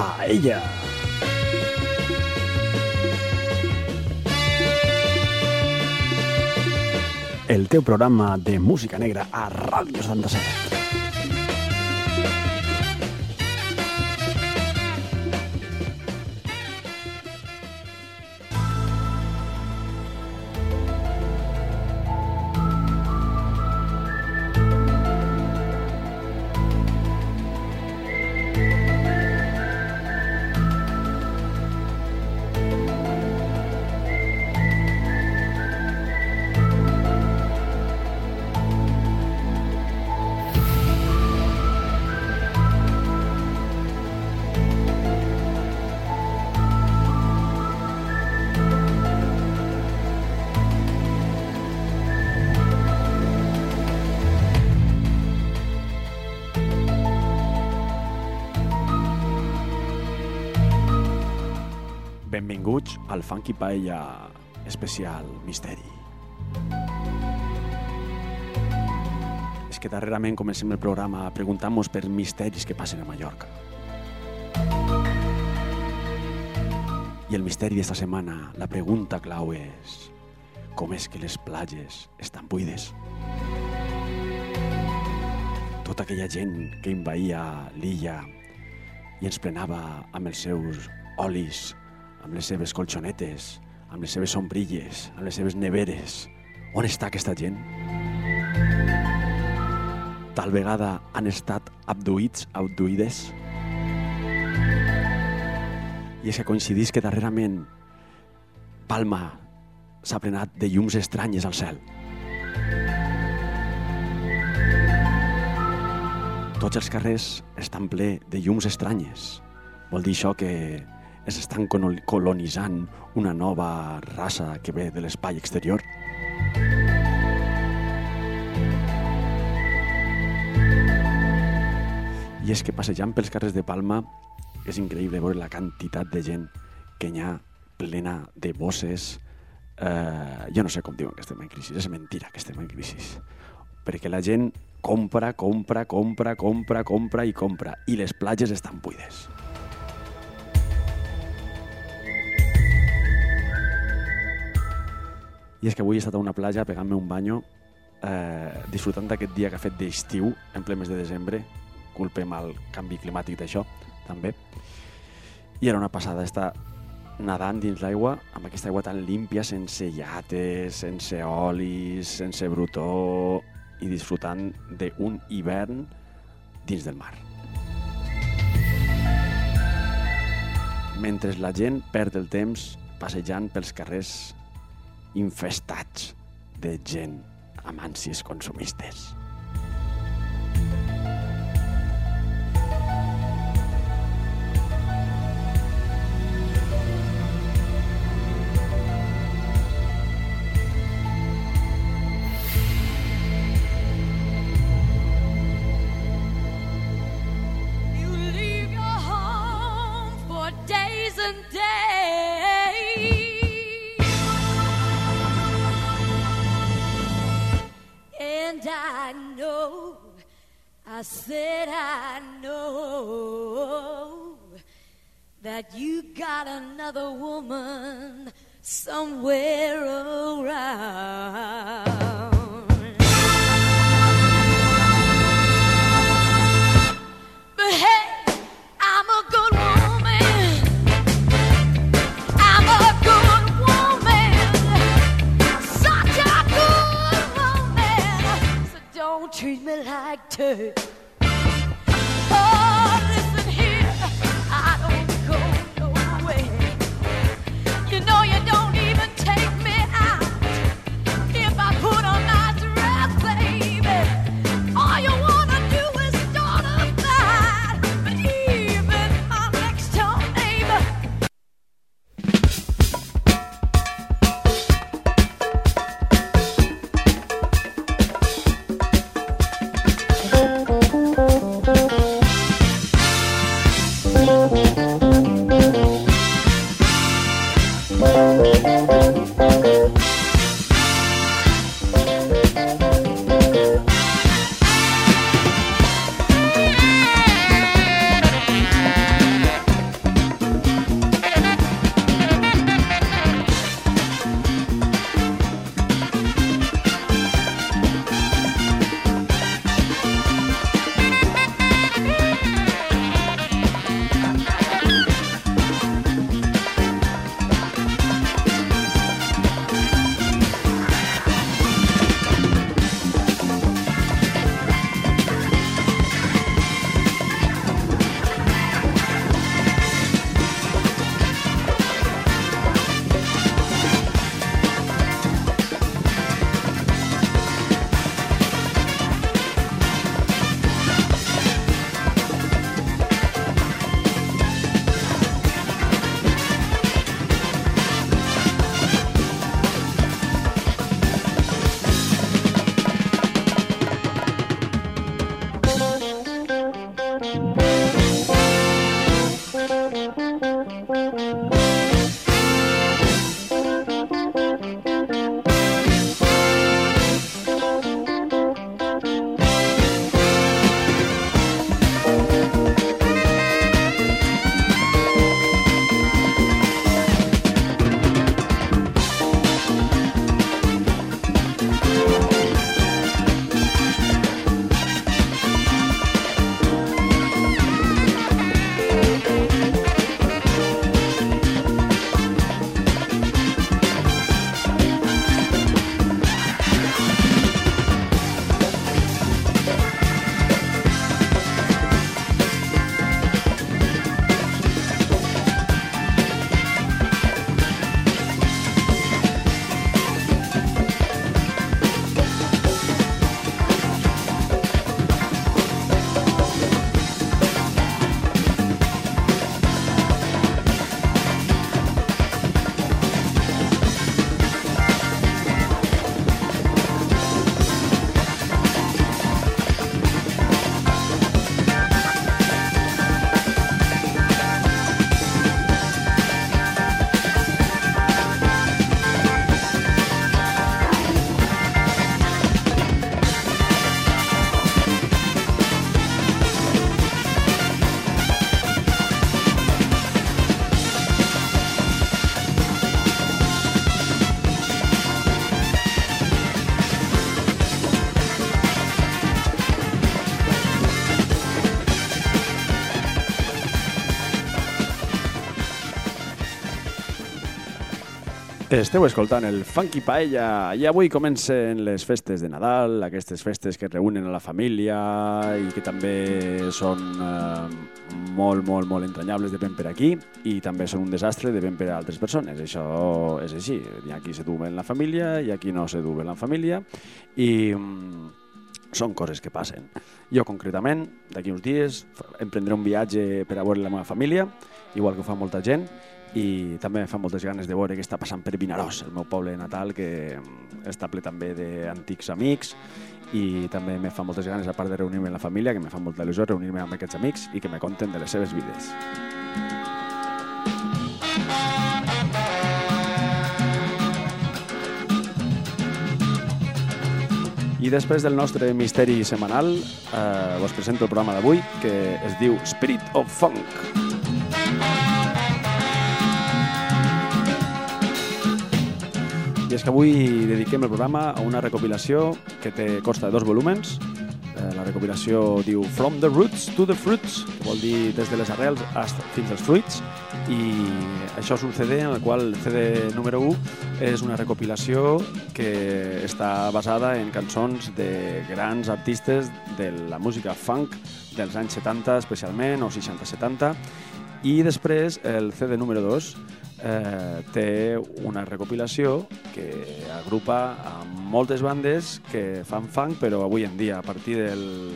Paella. El teu programa de música negra a Ràdio 77. Benvinguts al Funky Paella especial Misteri. És que darrerament comencem el programa preguntant-nos per misteris que passen a Mallorca. I el misteri d'esta setmana, la pregunta clau és com és que les platges estan buides? Tota aquella gent que invaïa l'illa i ens plenava amb els seus olis amb les seves colxonetes, amb les seves sombrilles, amb les seves neveres. On està aquesta gent? Tal vegada han estat abduïts, abduïdes? I és que coincidís que darrerament Palma s'ha plenat de llums estranyes al cel. Tots els carrers estan ple de llums estranyes. Vol dir això que es estan colonitzant una nova raça que ve de l'espai exterior? I és que passejant pels carrers de Palma és increïble veure la quantitat de gent que hi ha plena de bosses. Eh, jo no sé com diuen que estem en crisi, és mentira que estem en crisi. Perquè la gent compra, compra, compra, compra, compra i compra, i les platges estan buides. I és que avui he estat a una platja pegant-me un banyo, eh, disfrutant d'aquest dia que ha fet d'estiu, en ple mes de desembre, culpem el canvi climàtic d'això, també. I era una passada estar nadant dins l'aigua, amb aquesta aigua tan límpia, sense llates, sense olis, sense brutó, i disfrutant d'un hivern dins del mar. Mentre la gent perd el temps passejant pels carrers infestats de gent amb ànsies consumistes. That you got another woman somewhere around. But hey, I'm a good woman. I'm a good woman. Such a good woman. So don't treat me like dirt. Esteu escoltant el Funky Paella i avui comencen les festes de Nadal, aquestes festes que reúnen a la família i que també són eh, molt, molt, molt entranyables de ben per aquí i també són un desastre de ben per a altres persones. Això és així. Hi ha qui se en la família i qui no se en la família i mm, són coses que passen. Jo concretament, d'aquí uns dies, emprendré un viatge per a veure la meva família, igual que ho fa molta gent, i també fa moltes ganes de veure què està passant per Vinaròs, el meu poble natal, que mm, està ple també d'antics amics i també me fa moltes ganes, a part de reunir-me amb la família, que me fa molta il·lusió reunir-me amb aquests amics i que me conten de les seves vides. I després del nostre misteri setmanal, eh, us presento el programa d'avui, que es diu Spirit of Funk. I és que avui dediquem el programa a una recopilació que té consta de dos volúmens. Eh, la recopilació diu From the Roots to the Fruits, que vol dir des de les arrels fins als fruits, i això és un CD en el qual el CD número 1 és una recopilació que està basada en cançons de grans artistes de la música funk dels anys 70 especialment, o 60-70, i després el CD número 2 eh, té una recopilació que agrupa a moltes bandes que fan funk, però avui en dia, a partir de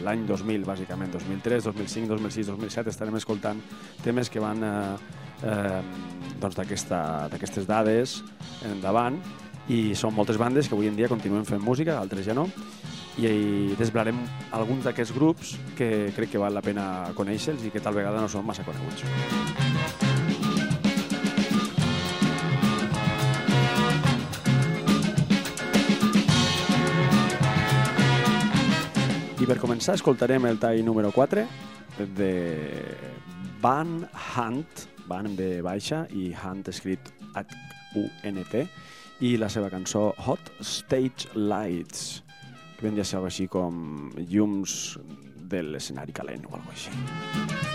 l'any 2000, bàsicament, 2003, 2005, 2006, 2007, estarem escoltant temes que van eh, eh, doncs d'aquestes dades endavant i són moltes bandes que avui en dia continuen fent música, altres ja no, i desvelarem alguns d'aquests grups que crec que val la pena conèixer-los i que tal vegada no són massa coneguts. I per començar escoltarem el tall número 4 de Van Hunt, Van B baixa i Hunt escrit H-U-N-T, i la seva cançó Hot Stage Lights, que vendria a ser així com llums de l'escenari calent o alguna així.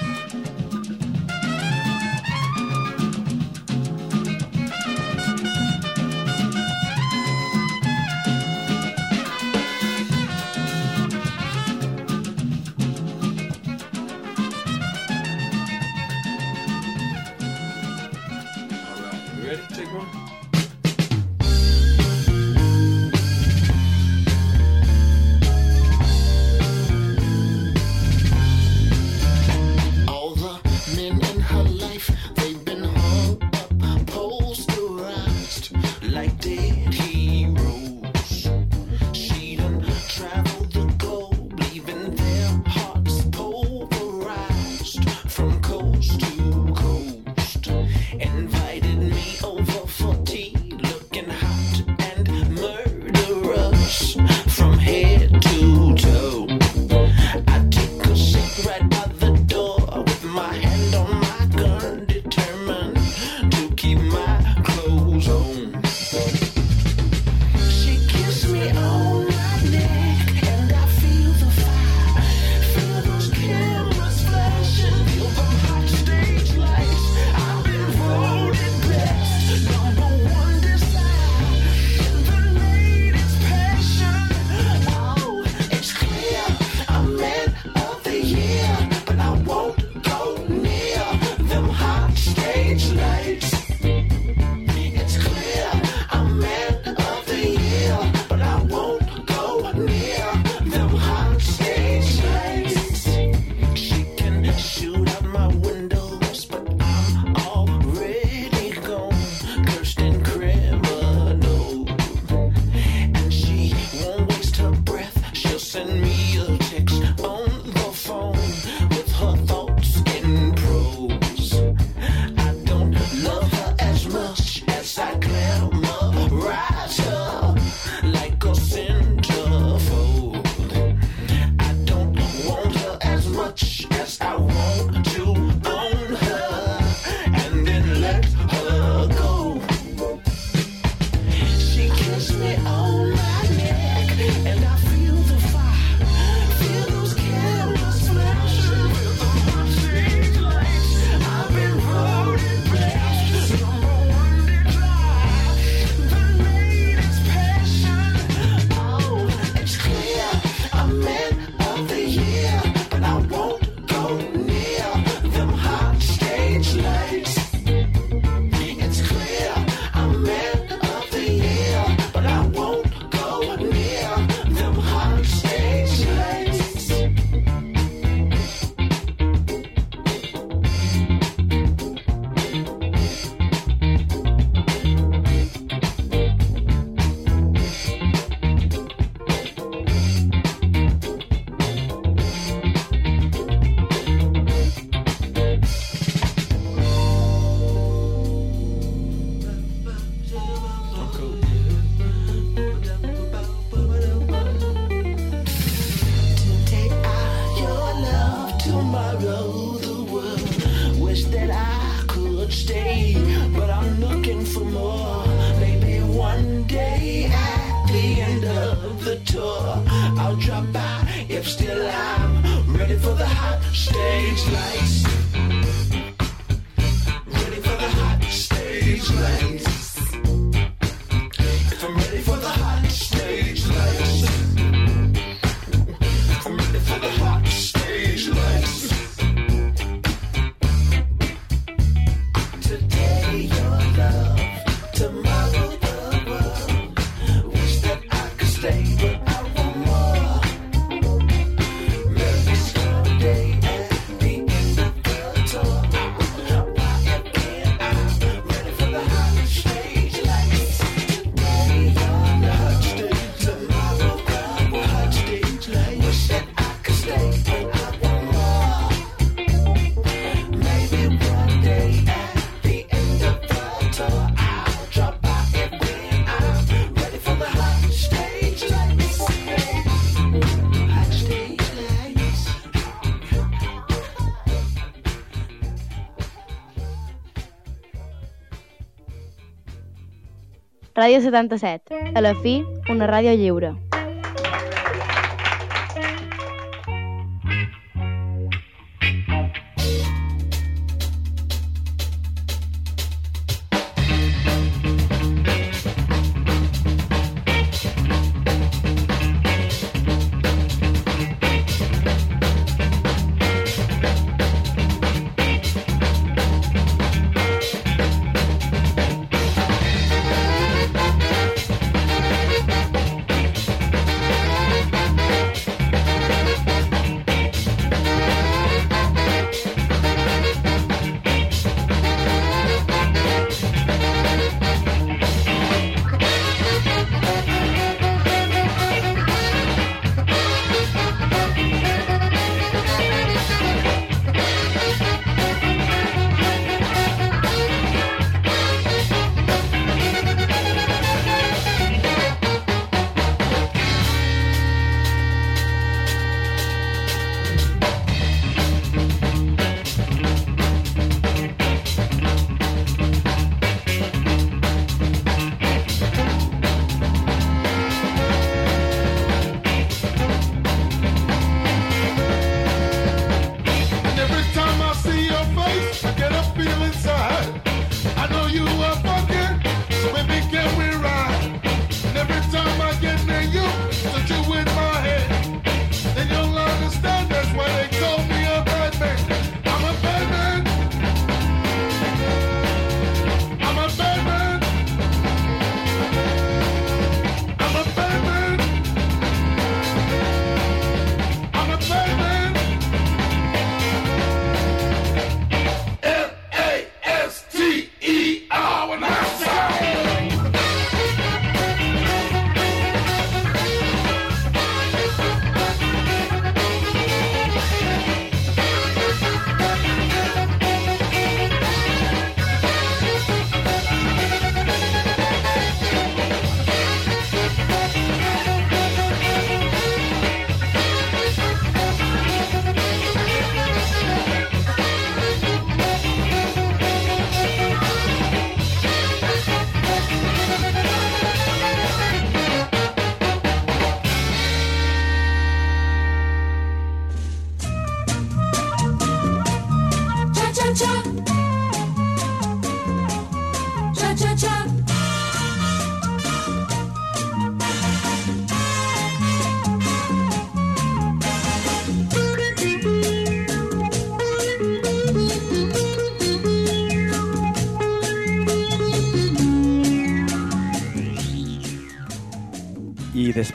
Ràdio 77. A la fi, una ràdio lliure.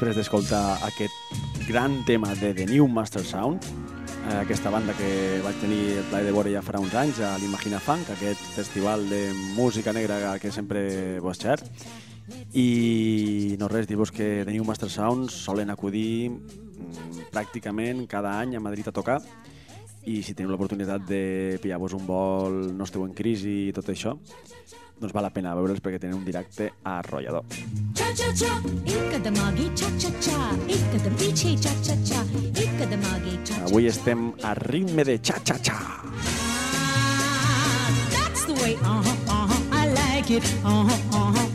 Després d'escoltar aquest gran tema de The New Master Sound, eh, aquesta banda que vaig tenir el plaer de veure ja farà uns anys a l'Imagina Funk, aquest festival de música negra que sempre vos xer. I no res, dir-vos que The New Master Sound solen acudir mm, pràcticament cada any a Madrid a tocar i si teniu l'oportunitat de pillar-vos un vol, no esteu en crisi i tot això, doncs val la pena veure'ls perquè tenen un directe arrollador. Cha चा एक कदम आगे cha cha चा एक कदम पीछे cha cha चा एक कदम cha cha Avui estem a ritme de cha cha cha. That's the way, uh -huh, uh -huh, I like it, uh -huh, uh -huh.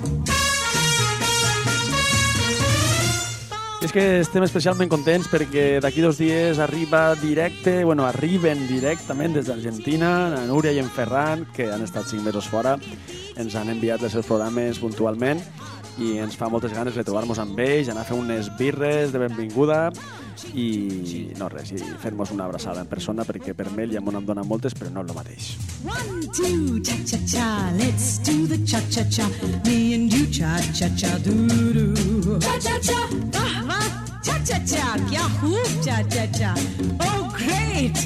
És que estem especialment contents perquè d'aquí dos dies arriba directe, bueno, arriben directament des d'Argentina, la Núria i en Ferran, que han estat cinc mesos fora, ens han enviat els seus programes puntualment i ens fa moltes ganes de trobar-nos amb ells, anar a fer unes birres de benvinguda i no res, i fer-nos una abraçada en persona perquè per mail ja m'ho em dona moltes però no és el mateix. One, two, cha-cha-cha, let's do the cha-cha-cha, me and you cha-cha-cha, do-do. Cha-cha-cha, uh-huh. cha-cha-cha, yahoo, cha-cha-cha, oh great,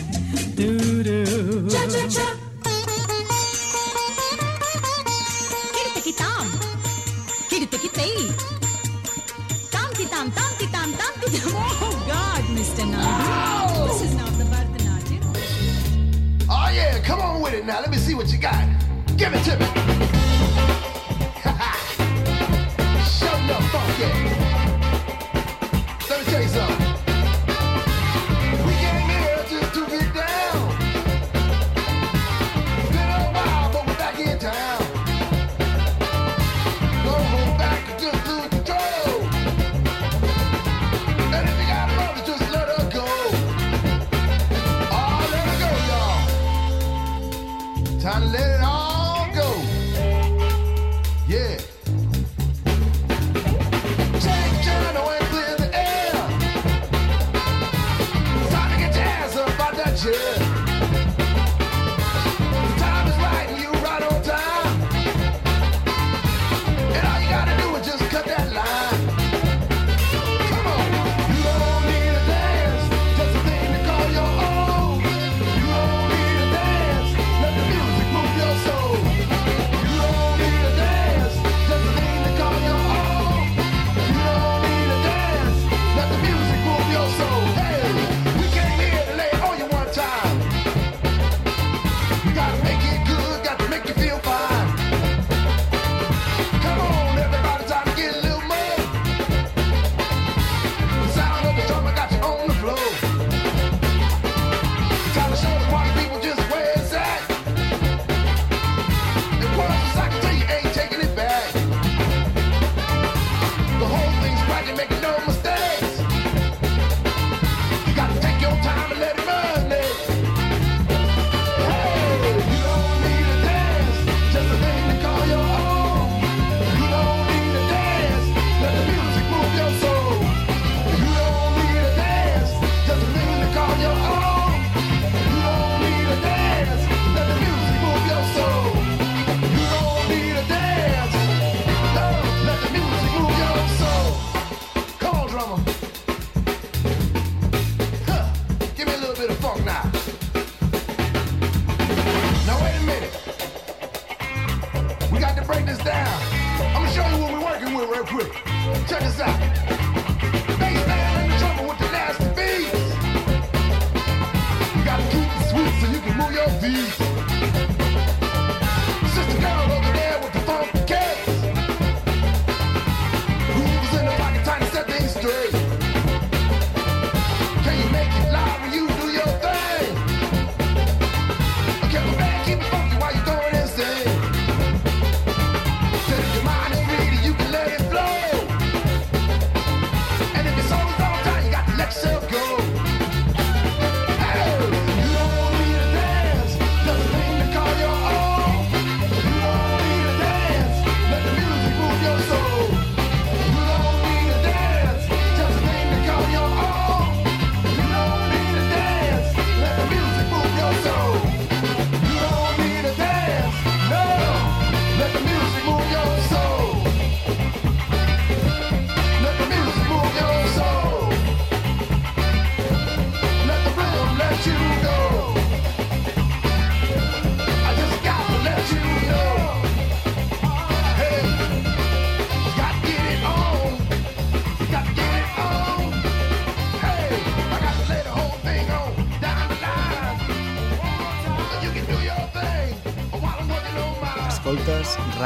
do-do. Cha-cha-cha. it now. Let me see what you got. Give it to me. Show no funky. judge.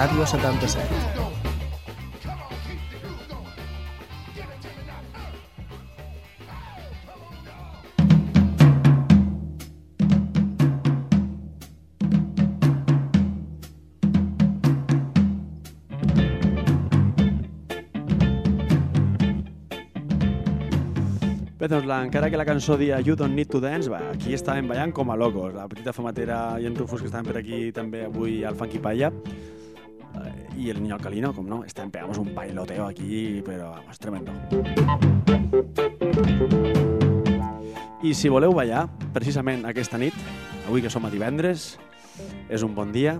Ràdio setanta-set. Bé, doncs, la, encara que la cançó dia You Don't Need To Dance, va, aquí estàvem ballant com a locos. La petita fumatera i en Rufus que estaven per aquí també avui al Funky Paya el niño Calino, com no, estem pegamos un bailoteo aquí, però vamos, tremendo. I si voleu ballar, precisament aquesta nit, avui que som a divendres, és un bon dia,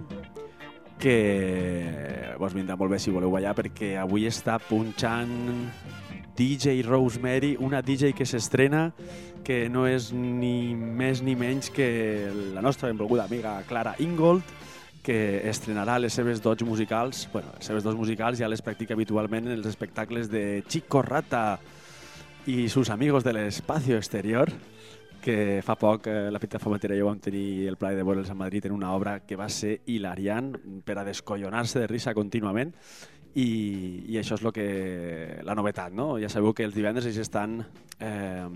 que vos vindrà molt bé si voleu ballar, perquè avui està punxant DJ Rosemary, una DJ que s'estrena que no és ni més ni menys que la nostra benvolguda amiga Clara Ingold, que estrenarà les seves dots musicals, bueno, les seves dots musicals ja les practica habitualment en els espectacles de Chico Rata i sus amigos del espacio exterior, que fa poc eh, la Petita Fomentera i jo vam tenir el plaer de veure'ls a Madrid en una obra que va ser hilariant per a descollonar-se de risa contínuament i, i això és lo que, la novetat, no? Ja sabeu que els divendres ells estan eh,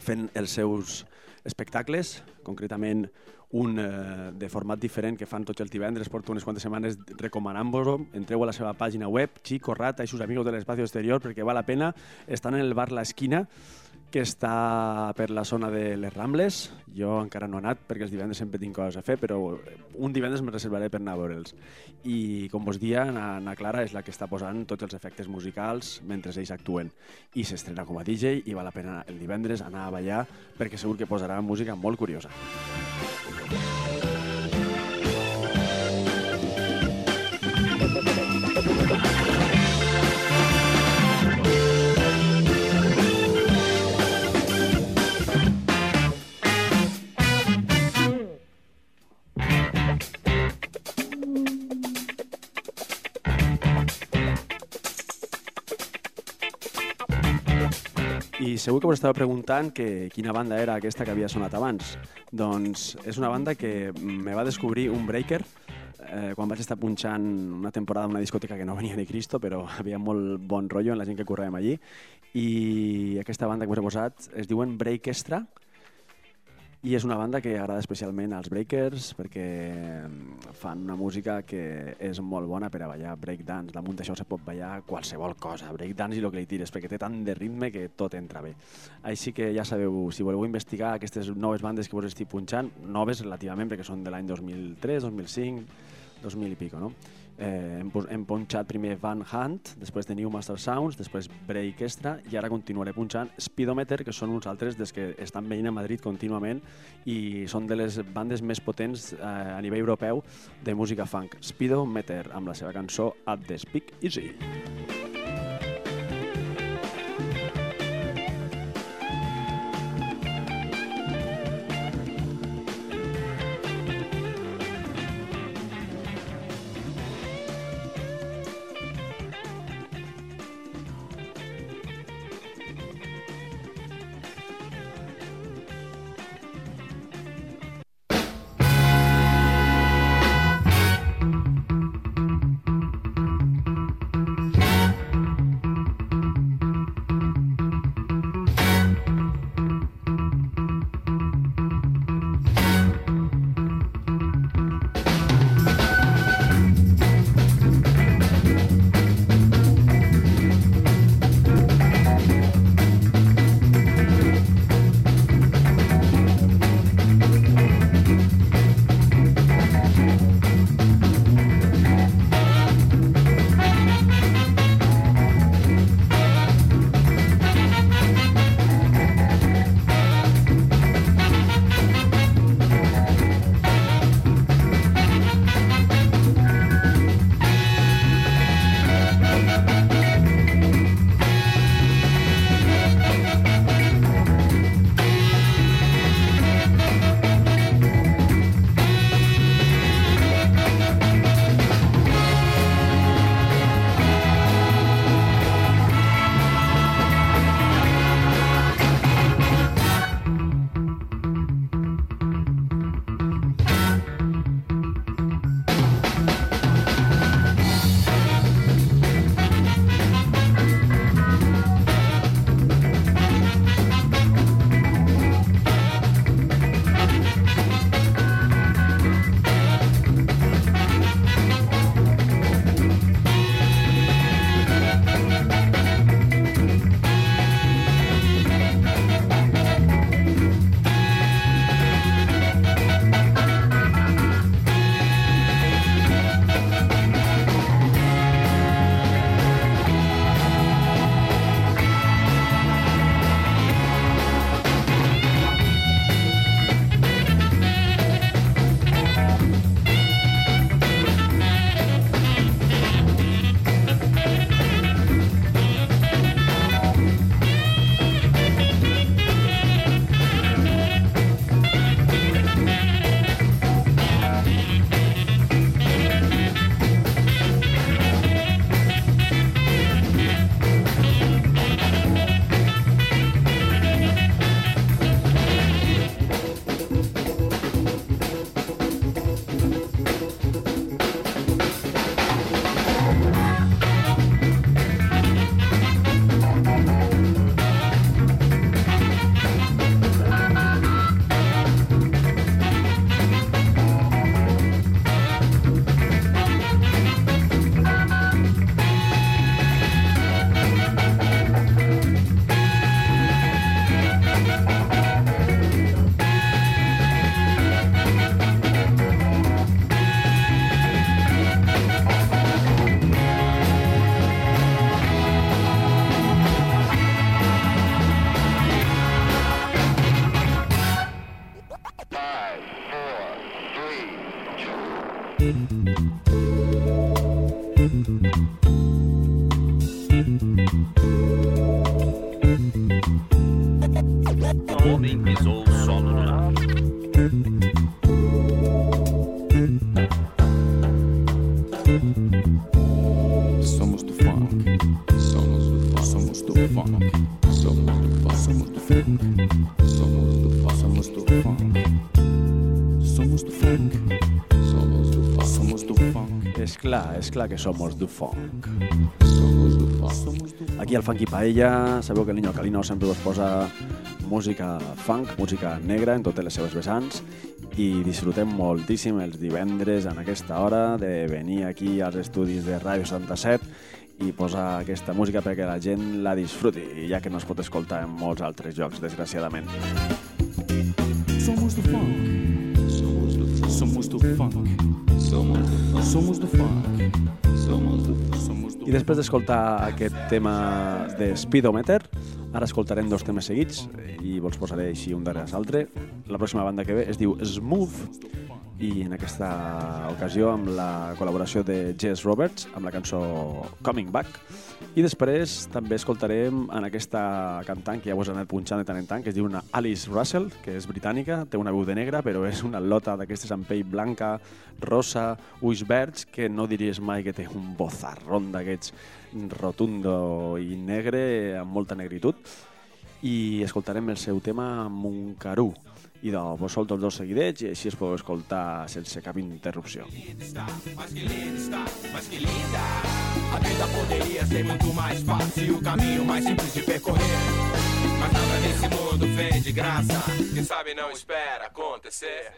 fent els seus espectacles, concretament un eh, de format diferent que fan tots els divendres, porto unes quantes setmanes recomanant-vos-ho, entreu a la seva pàgina web, Chico Rata i sus amigos del espacio exterior, perquè val la pena, estan en el bar La Esquina, que està per la zona de les Rambles. Jo encara no he anat perquè els divendres sempre tinc coses a fer, però un divendres me reservaré per anar a veure'ls. I com vos dia, na, na Clara és la que està posant tots els efectes musicals mentre ells actuen. I s'estrena com a DJ i val la pena el divendres anar a ballar perquè segur que posarà música molt curiosa. Yeah. I segur que us estava preguntant que quina banda era aquesta que havia sonat abans. Doncs és una banda que me va descobrir un breaker eh, quan vaig estar punxant una temporada en una discoteca que no venia ni Cristo, però havia molt bon rotllo en la gent que corrèiem allí. I aquesta banda que us he posat es diuen Break Extra, i és una banda que agrada especialment als breakers perquè mm, fan una música que és molt bona per a ballar breakdance. Damunt d'això se pot ballar qualsevol cosa, breakdance i el que li tires, perquè té tant de ritme que tot entra bé. Així que ja sabeu, si voleu investigar aquestes noves bandes que vos estic punxant, noves relativament perquè són de l'any 2003, 2005, 2000 i pico, no? Eh, hem, punxat primer Van Hunt, després de New Master Sounds, després Break Extra i ara continuaré punxant Speedometer, que són uns altres dels que estan venint a Madrid contínuament i són de les bandes més potents eh, a nivell europeu de música funk. Speedometer, amb la seva cançó At the Speak Easy. Clar, és clar que somos du funk. Somos do funk. Aquí al Funky Paella sabeu que el Niño Calino sempre us posa música funk, música negra en totes les seves vessants i disfrutem moltíssim els divendres en aquesta hora de venir aquí als estudis de Ràdio 77 i posar aquesta música perquè la gent la disfruti, ja que no es pot escoltar en molts altres llocs, desgraciadament. Somos do funk. Somos do funk. Somos do funk. Somos do funk. Somos do funk. Somos do funk. Somos do I després d'escoltar aquest tema de Speedometer, ara escoltarem dos temes seguits i vos posaré així un darrere l'altre. La pròxima banda que ve es diu Smooth i en aquesta ocasió amb la col·laboració de Jess Roberts amb la cançó Coming Back. I després també escoltarem en aquesta cantant que ja vos he anat punxant de tant en tant que es diu una Alice Russell que és britànica, té una veu de negra però és una lota d'aquestes amb pell blanca rosa, ulls verds que no diries mai que té un bozarrón d'aquests rotundo i negre amb molta negritud. I escoltarem el seu tema Muncarú i de vos solto els dos seguidets i així es podeu escoltar sense cap interrupció. A vida poderia ser muito mais fácil o caminho mais simples de percorrer. Mas nada nesse mundo vem de graça. Quem sabe não espera acontecer.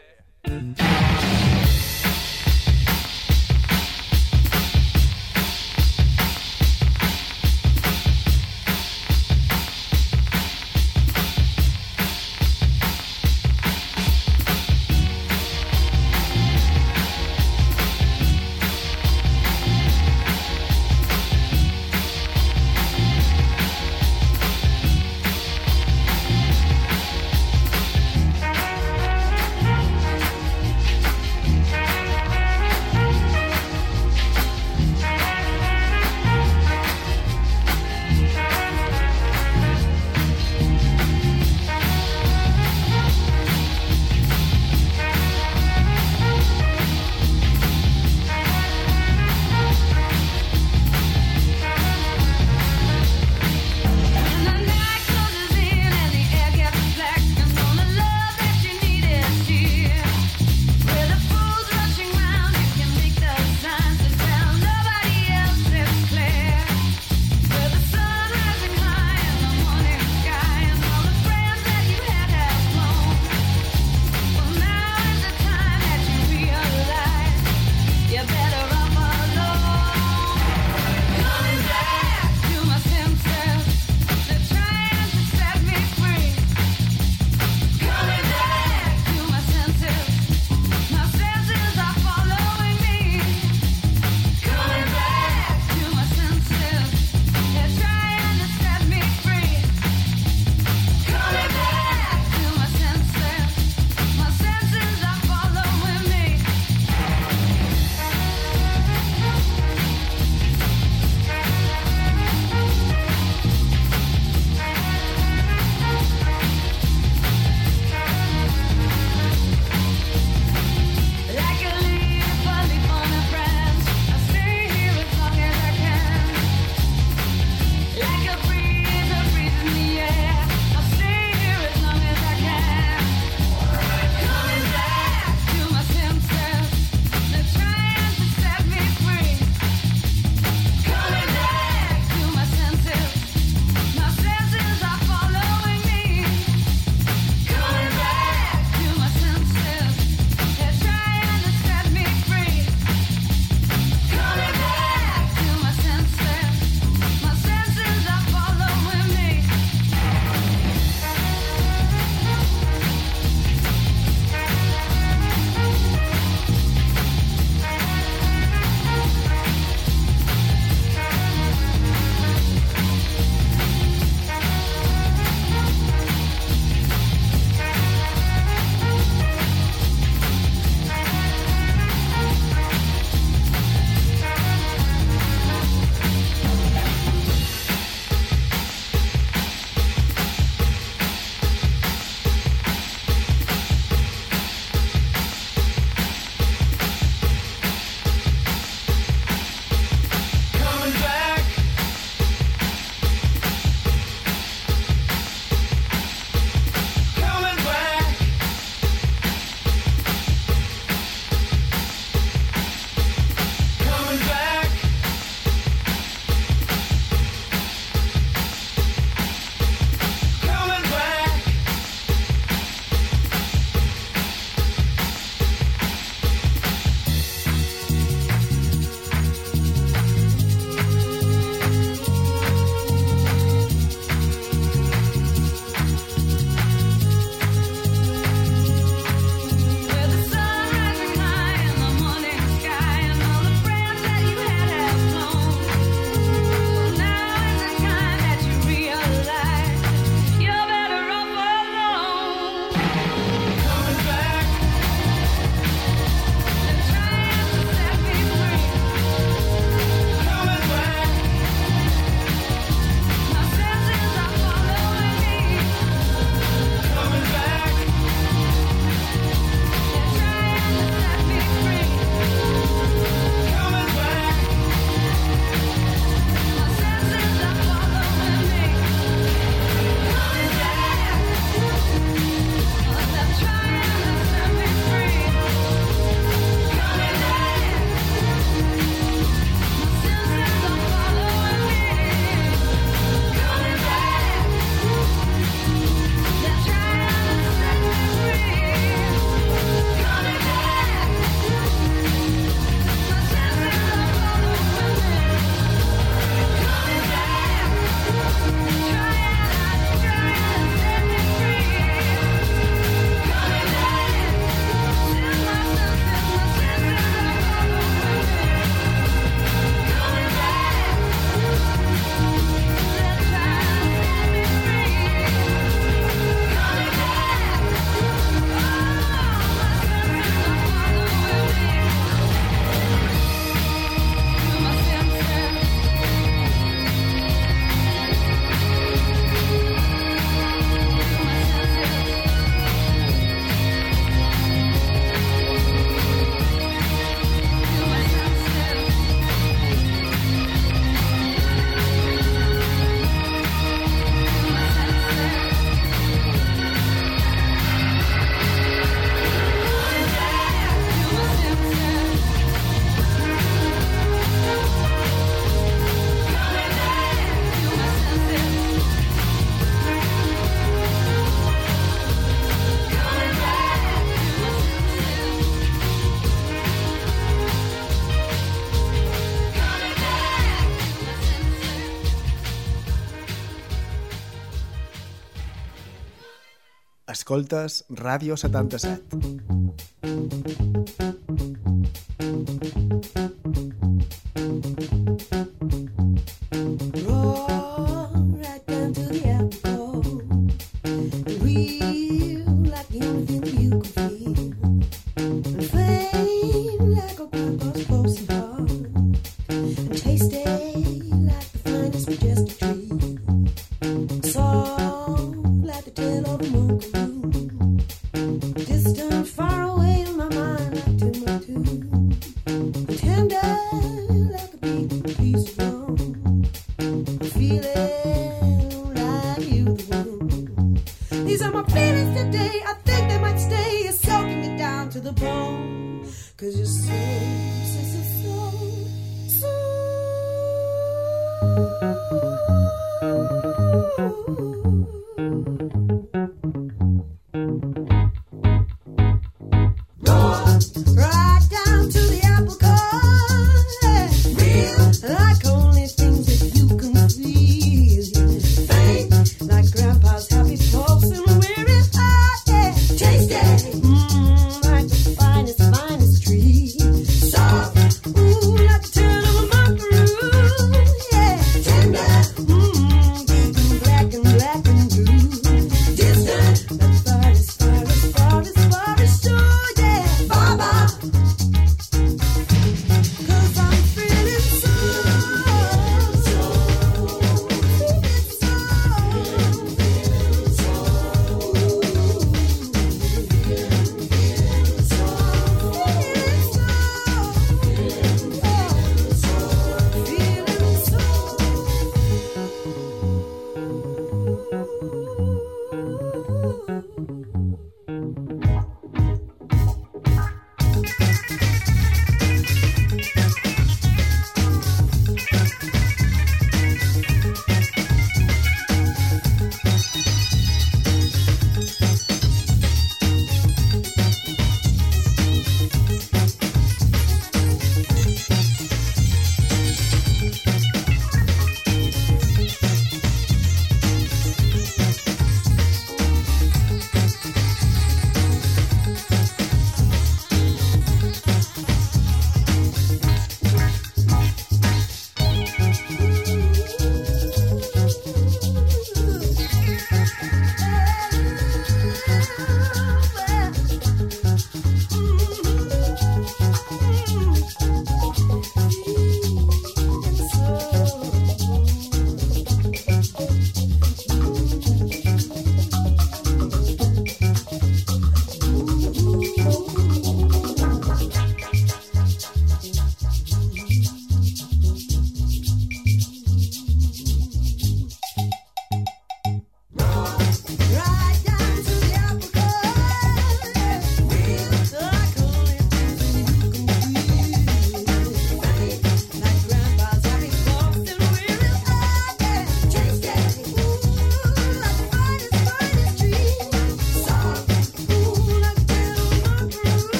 Escoltes Ràdio 77. Tender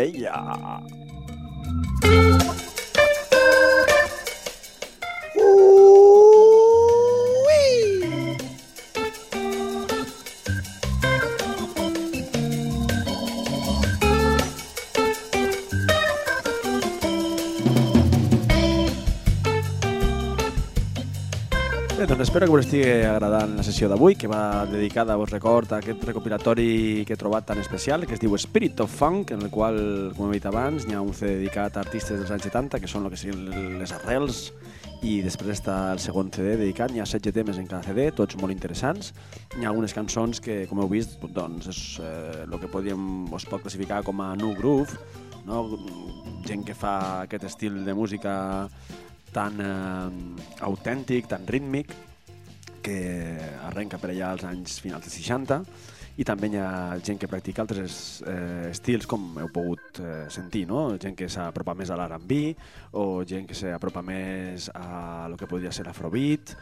Paella. Ooh-wee. Espero que us estigui agradant la sessió d'avui, que va dedicada, vos record, a aquest recopilatori que he trobat tan especial, que es diu Spirit of Funk, en el qual, com he dit abans, hi ha un CD dedicat a artistes dels anys 70, que són el que serien les arrels, i després està el segon CD dedicat, n'hi ha 16 temes en cada CD, tots molt interessants. Hi ha algunes cançons que, com heu vist, doncs és eh, el que podríem, es pot classificar com a new groove, no? gent que fa aquest estil de música tan eh, autèntic, tan rítmic, que arrenca per allà als anys finals dels 60 i també hi ha gent que practica altres eh, estils com heu pogut eh, sentir, no? gent que s'apropa més a l'R&B o gent que s'apropa més a lo que podria ser l'afrobeat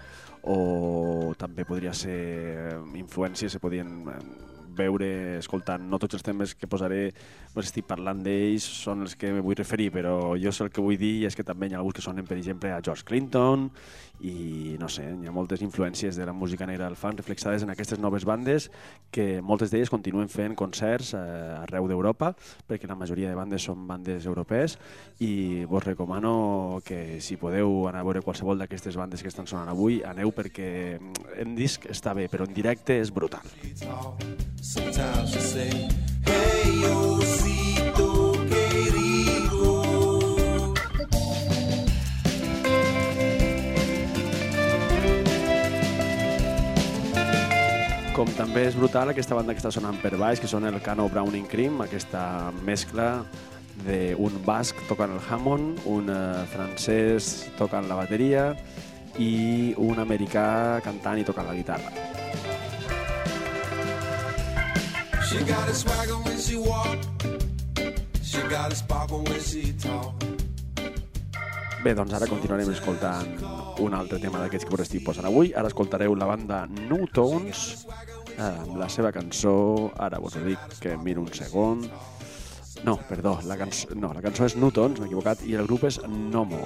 o també podria ser eh, influències que podien eh, veure, escoltant, no tots els temes que posaré, no estic parlant d'ells, són els que me vull referir, però jo sé el que vull dir és que també hi ha alguns que sonen, per exemple, a George Clinton, i no sé, hi ha moltes influències de la música negra del funk reflexades en aquestes noves bandes que moltes d'elles continuen fent concerts eh, arreu d'Europa, perquè la majoria de bandes són bandes europees, i vos recomano que si podeu anar a veure qualsevol d'aquestes bandes que estan sonant avui, aneu perquè en disc està bé, però en directe és brutal. Sometimes you say, Hey, osito querido. Com també és brutal aquesta banda que està sonant per baix, que són el Cano Browning Cream, aquesta mescla d'un basc tocant el Hammond, un eh, francès tocant la bateria i un americà cantant i tocant la guitarra. She got a swagger when she walk. She got a sparkle when she talk. Bé, doncs ara continuarem escoltant un altre tema d'aquests que us estic posant avui. Ara escoltareu la banda New Tones eh, amb la seva cançó, ara vos ho dic que miro un segon. No, perdó, la cançó, no, la cançó és New Tones, m'he equivocat, i el grup és Nomo.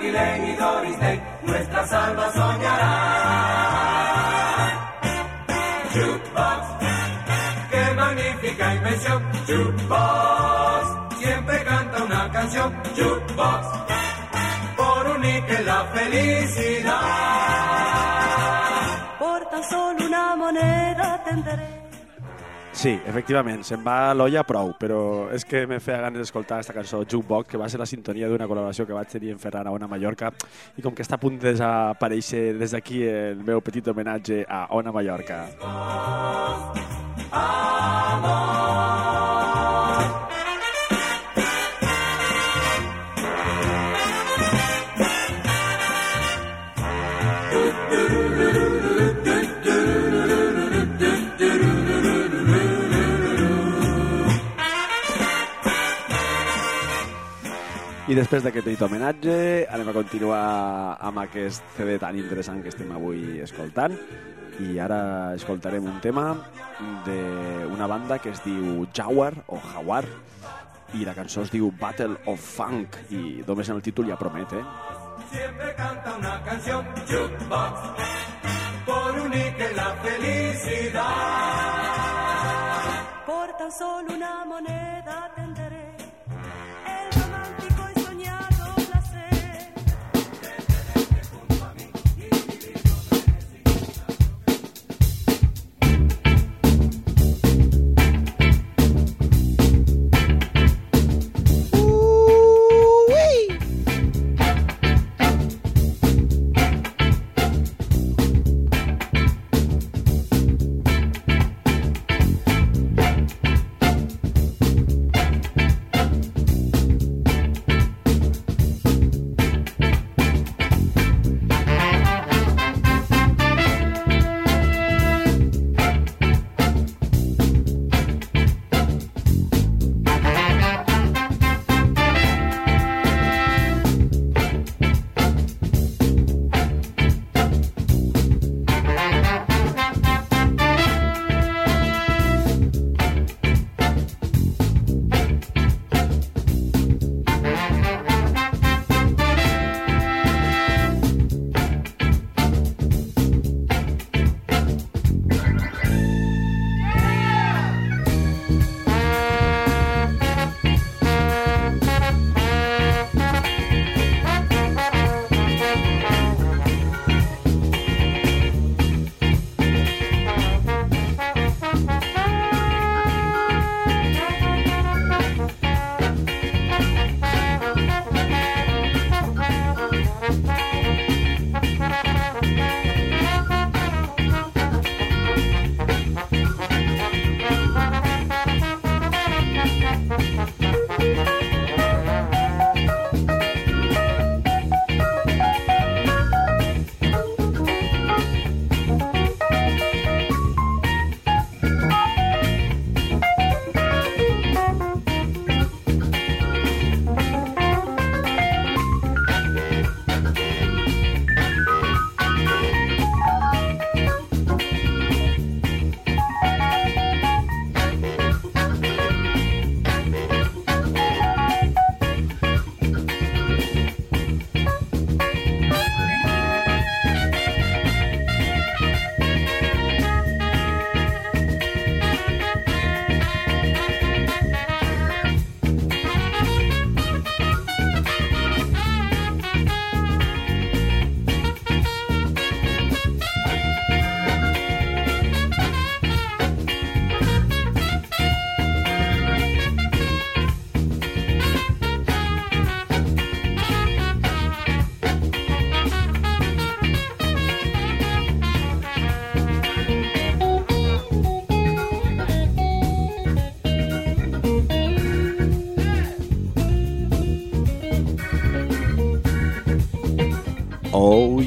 Lane y Doris Day, nuestras almas soñarán. Jukebox, qué magnífica invención. Jukebox, siempre canta una canción. Jukebox, por unir que la felicidad. Sí, efectivament, se'n va l'olla prou, però és que me feia ganes d'escoltar aquesta cançó Jukebox, que va ser la sintonia d'una col·laboració que vaig tenir en Ferran a Ona Mallorca, i com que està a punt de desaparèixer des d'aquí el meu petit homenatge a Ona Mallorca. I després d'aquest petit homenatge anem a continuar amb aquest CD tan interessant que estem avui escoltant i ara escoltarem un tema d'una banda que es diu Jaguar o Jaguar i la cançó es diu Battle of Funk i només en el títol ja promet, eh? Siempre canta una canción. Jukebox, por unir que la felicidad. Por tan solo una moneda tendré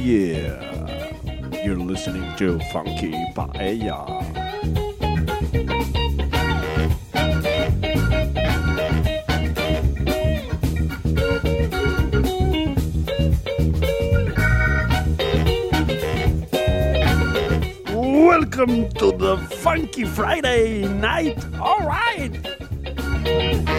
yeah. You're listening to Funky Paella. Welcome to the Funky Friday night. All right.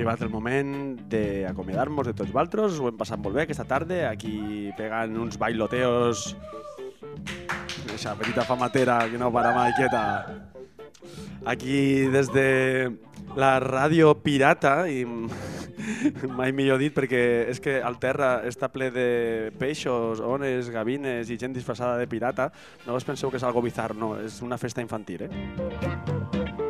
Arribat el moment d'acomiadar-nos de tots vosaltres. Ho hem passat molt bé aquesta tarda, aquí pegant uns bailoteos. Eixa petita famatera que no para mai quieta. Aquí des de la ràdio pirata, i mai millor dit perquè és que el terra està ple de peixos, ones, gavines i gent disfressada de pirata. No us penseu que és algo bizarre, no, és una festa infantil, eh?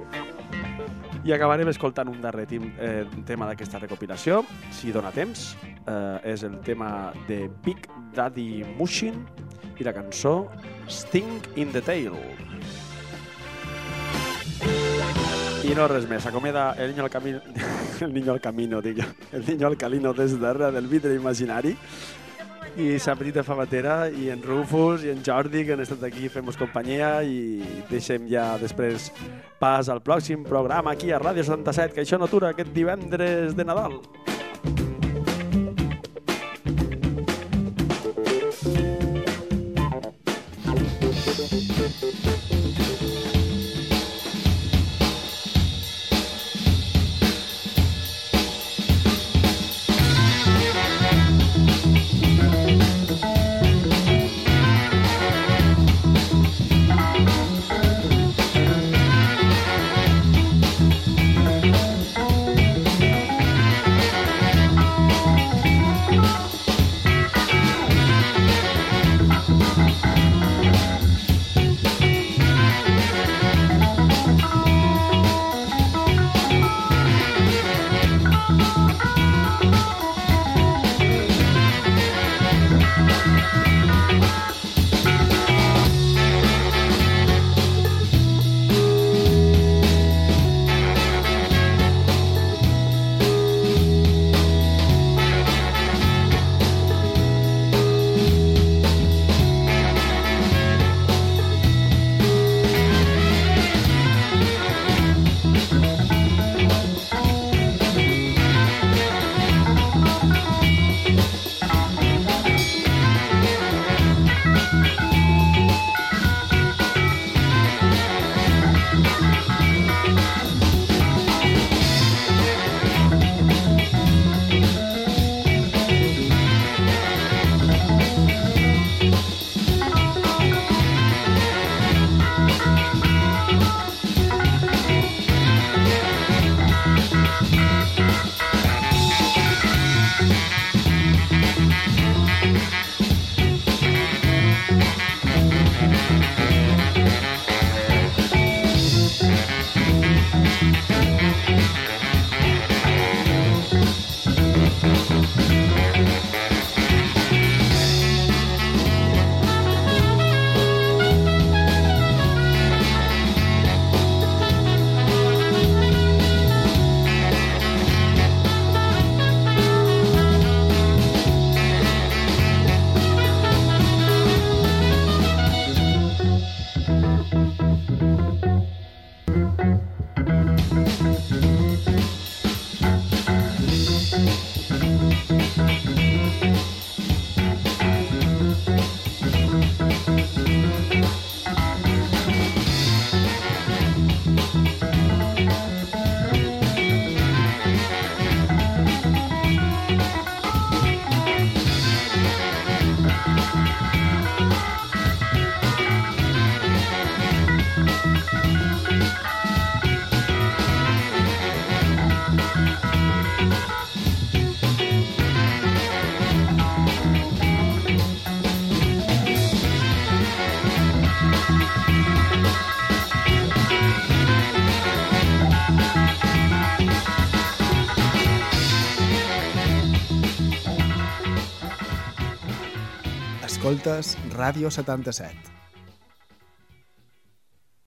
I acabarem escoltant un darrer tim, eh, tema d'aquesta recopilació, si dona temps. Eh, és el tema de Big Daddy Mushin i la cançó Sting in the Tail. I no res més, acomiada el niño al camino, el niño al camino, jo, el niño al calino des darrere del vidre imaginari i sa petita Favatera i en Rufus i en Jordi, que han estat aquí fent-nos companyia, i deixem ja després pas al pròxim programa aquí a Ràdio 77, que això no atura aquest divendres de Nadal. Escoltes Ràdio 77.